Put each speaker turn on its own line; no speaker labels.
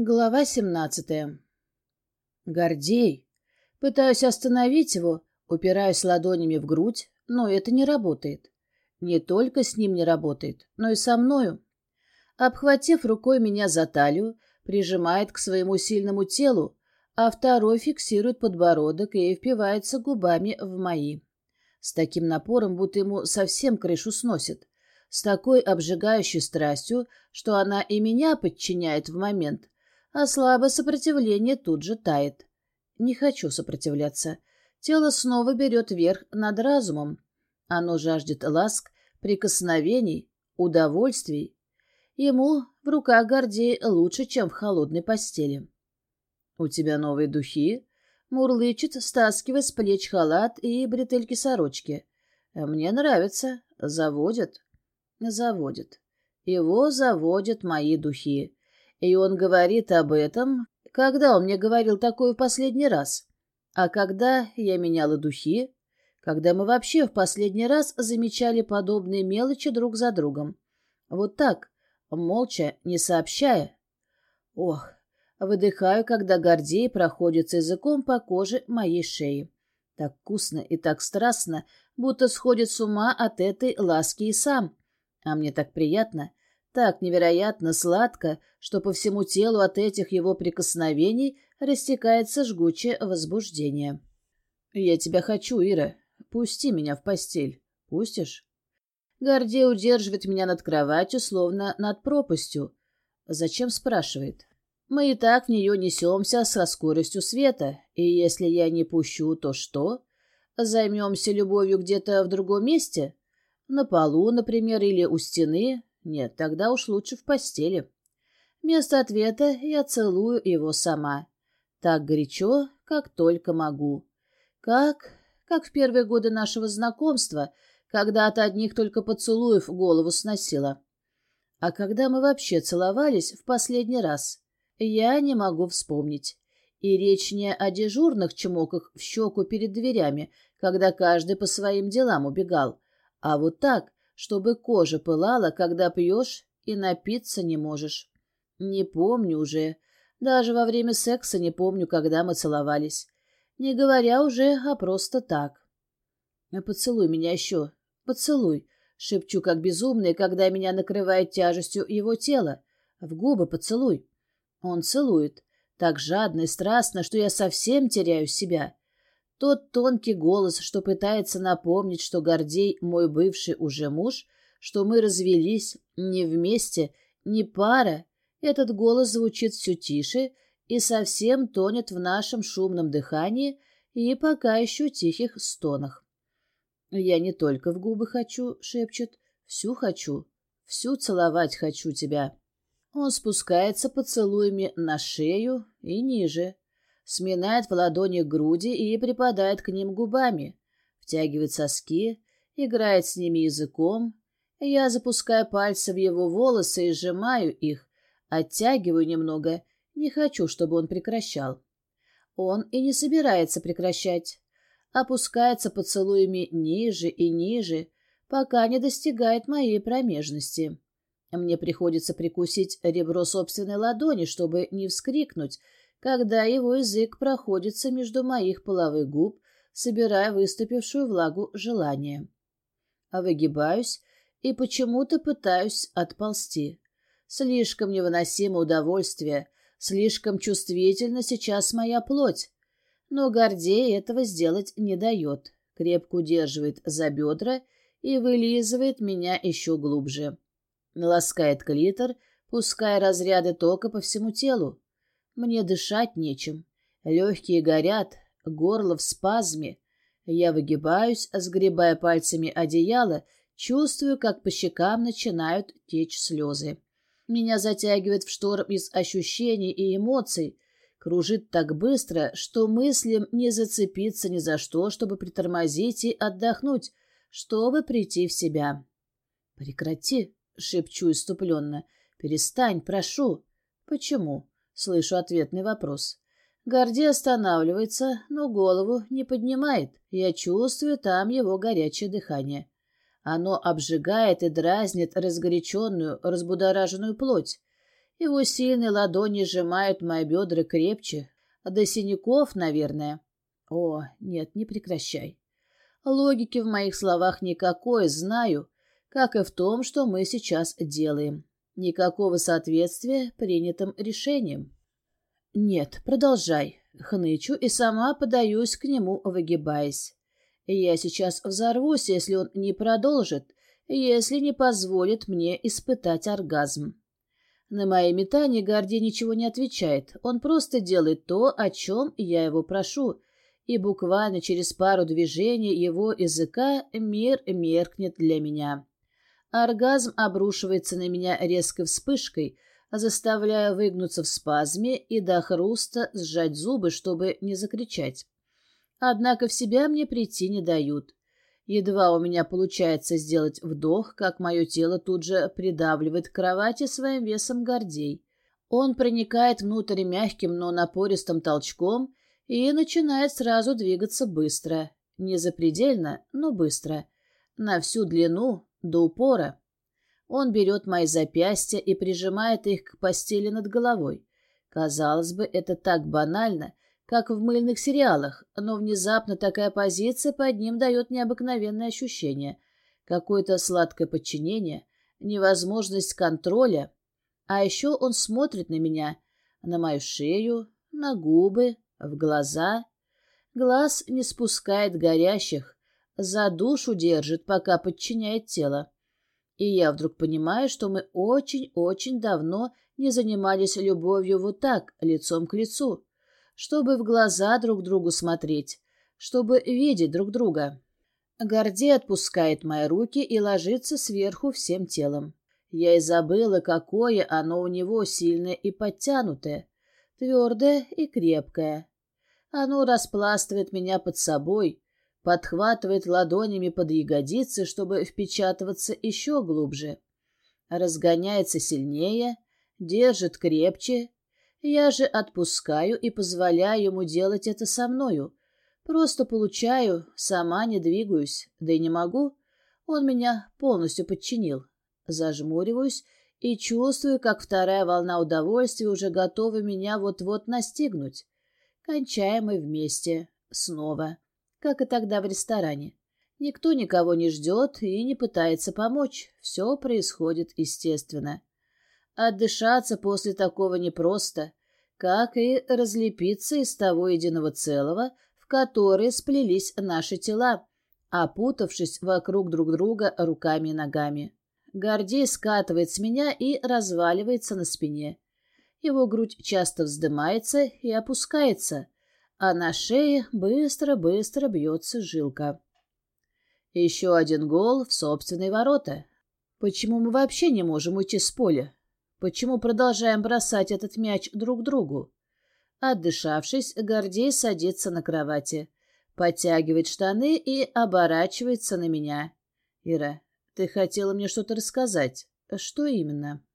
Глава семнадцатая. Гордей. Пытаюсь остановить его, упираюсь ладонями в грудь, но это не работает. Не только с ним не работает, но и со мною. Обхватив рукой меня за талию, прижимает к своему сильному телу, а второй фиксирует подбородок и впивается губами в мои. С таким напором, будто ему совсем крышу сносит. С такой обжигающей страстью, что она и меня подчиняет в момент — а слабое сопротивление тут же тает. Не хочу сопротивляться. Тело снова берет верх над разумом. Оно жаждет ласк, прикосновений, удовольствий. Ему в руках Гордей лучше, чем в холодной постели. «У тебя новые духи?» Мурлычет, стаскивая с плеч халат и бретельки сорочки. «Мне нравится. Заводят». «Заводят. Его заводят мои духи. И он говорит об этом, когда он мне говорил такое в последний раз. А когда я меняла духи, когда мы вообще в последний раз замечали подобные мелочи друг за другом. Вот так, молча, не сообщая. Ох, выдыхаю, когда Гордей проходится языком по коже моей шеи. Так вкусно и так страстно, будто сходит с ума от этой ласки и сам. А мне так приятно, так невероятно сладко, что по всему телу от этих его прикосновений растекается жгучее возбуждение. «Я тебя хочу, Ира. Пусти меня в постель. Пустишь?» Гордей удерживает меня над кроватью, словно над пропастью. Зачем спрашивает? Мы и так в нее несемся со скоростью света, и если я не пущу, то что? Займемся любовью где-то в другом месте? На полу, например, или у стены, нет, тогда уж лучше в постели. Вместо ответа я целую его сама. Так горячо, как только могу. Как... как в первые годы нашего знакомства, когда от одних только поцелуев голову сносила. А когда мы вообще целовались в последний раз? Я не могу вспомнить. И речь не о дежурных чмоках в щеку перед дверями, когда каждый по своим делам убегал, а вот так, чтобы кожа пылала, когда пьешь и напиться не можешь. Не помню уже. Даже во время секса не помню, когда мы целовались. Не говоря уже, а просто так. «Поцелуй меня еще. Поцелуй», — шепчу как безумный, когда меня накрывает тяжестью его тела. В губы поцелуй. Он целует. Так жадно и страстно, что я совсем теряю себя. Тот тонкий голос, что пытается напомнить, что Гордей мой бывший уже муж, что мы развелись не вместе, не пара, этот голос звучит все тише и совсем тонет в нашем шумном дыхании и пока еще тихих стонах. «Я не только в губы хочу», — шепчет, — «всю хочу, всю целовать хочу тебя». Он спускается поцелуями на шею и ниже, сминает в ладони груди и припадает к ним губами, втягивает соски, играет с ними языком. Я запускаю пальцы в его волосы и сжимаю их, оттягиваю немного, не хочу, чтобы он прекращал. Он и не собирается прекращать. Опускается поцелуями ниже и ниже, пока не достигает моей промежности. Мне приходится прикусить ребро собственной ладони, чтобы не вскрикнуть, когда его язык проходится между моих половых губ, собирая выступившую влагу желания. А выгибаюсь и почему-то пытаюсь отползти. Слишком невыносимо удовольствие, слишком чувствительна сейчас моя плоть. Но Гордей этого сделать не дает, крепко удерживает за бедра и вылизывает меня еще глубже. Ласкает клитор, пуская разряды тока по всему телу. Мне дышать нечем. Легкие горят, горло в спазме. Я выгибаюсь, сгребая пальцами одеяло, чувствую, как по щекам начинают течь слезы. Меня затягивает в шторм из ощущений и эмоций. Кружит так быстро, что мыслям не зацепиться ни за что, чтобы притормозить и отдохнуть, чтобы прийти в себя. «Прекрати!» — шепчу иступленно. «Перестань, прошу!» «Почему?» Слышу ответный вопрос. Горди останавливается, но голову не поднимает. Я чувствую там его горячее дыхание. Оно обжигает и дразнит разгоряченную, разбудораженную плоть. Его сильные ладони сжимают мои бедра крепче, до синяков, наверное. О, нет, не прекращай. Логики в моих словах никакой, знаю, как и в том, что мы сейчас делаем. Никакого соответствия принятым решениям. Нет, продолжай. Хнычу и сама подаюсь к нему, выгибаясь. Я сейчас взорвусь, если он не продолжит, если не позволит мне испытать оргазм. На мои метания Гордей ничего не отвечает. Он просто делает то, о чем я его прошу, и буквально через пару движений его языка мир меркнет для меня. Оргазм обрушивается на меня резкой вспышкой, заставляя выгнуться в спазме и до хруста сжать зубы, чтобы не закричать. Однако в себя мне прийти не дают. Едва у меня получается сделать вдох, как мое тело тут же придавливает к кровати своим весом гордей. Он проникает внутрь мягким, но напористым толчком и начинает сразу двигаться быстро. Не запредельно, но быстро. На всю длину, до упора. Он берет мои запястья и прижимает их к постели над головой. Казалось бы, это так банально, как в мыльных сериалах, но внезапно такая позиция под ним дает необыкновенное ощущение. Какое-то сладкое подчинение, невозможность контроля. А еще он смотрит на меня, на мою шею, на губы, в глаза. Глаз не спускает горящих, за душу держит, пока подчиняет тело. И я вдруг понимаю, что мы очень-очень давно не занимались любовью вот так, лицом к лицу чтобы в глаза друг другу смотреть, чтобы видеть друг друга. Гордей отпускает мои руки и ложится сверху всем телом. Я и забыла, какое оно у него сильное и подтянутое, твердое и крепкое. Оно распластывает меня под собой, подхватывает ладонями под ягодицы, чтобы впечатываться еще глубже. Разгоняется сильнее, держит крепче, я же отпускаю и позволяю ему делать это со мною. Просто получаю, сама не двигаюсь, да и не могу. Он меня полностью подчинил. Зажмуриваюсь и чувствую, как вторая волна удовольствия уже готова меня вот-вот настигнуть. Кончаем мы вместе. Снова. Как и тогда в ресторане. Никто никого не ждет и не пытается помочь. Все происходит естественно. Отдышаться после такого непросто, как и разлепиться из того единого целого, в которое сплелись наши тела, опутавшись вокруг друг друга руками и ногами. Гордей скатывает с меня и разваливается на спине. Его грудь часто вздымается и опускается, а на шее быстро-быстро бьется жилка. Еще один гол в собственные ворота. Почему мы вообще не можем уйти с поля? Почему продолжаем бросать этот мяч друг другу? Отдышавшись, Гордей садится на кровати, подтягивает штаны и оборачивается на меня. «Ира, ты хотела мне что-то рассказать. Что именно?»